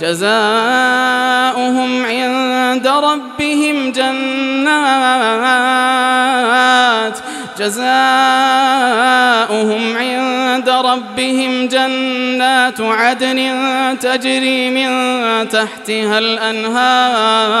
جزاؤهم عند ربهم جنات. جزاؤهم عند ربهم جنات عدن تجري من تحتها الأنهار.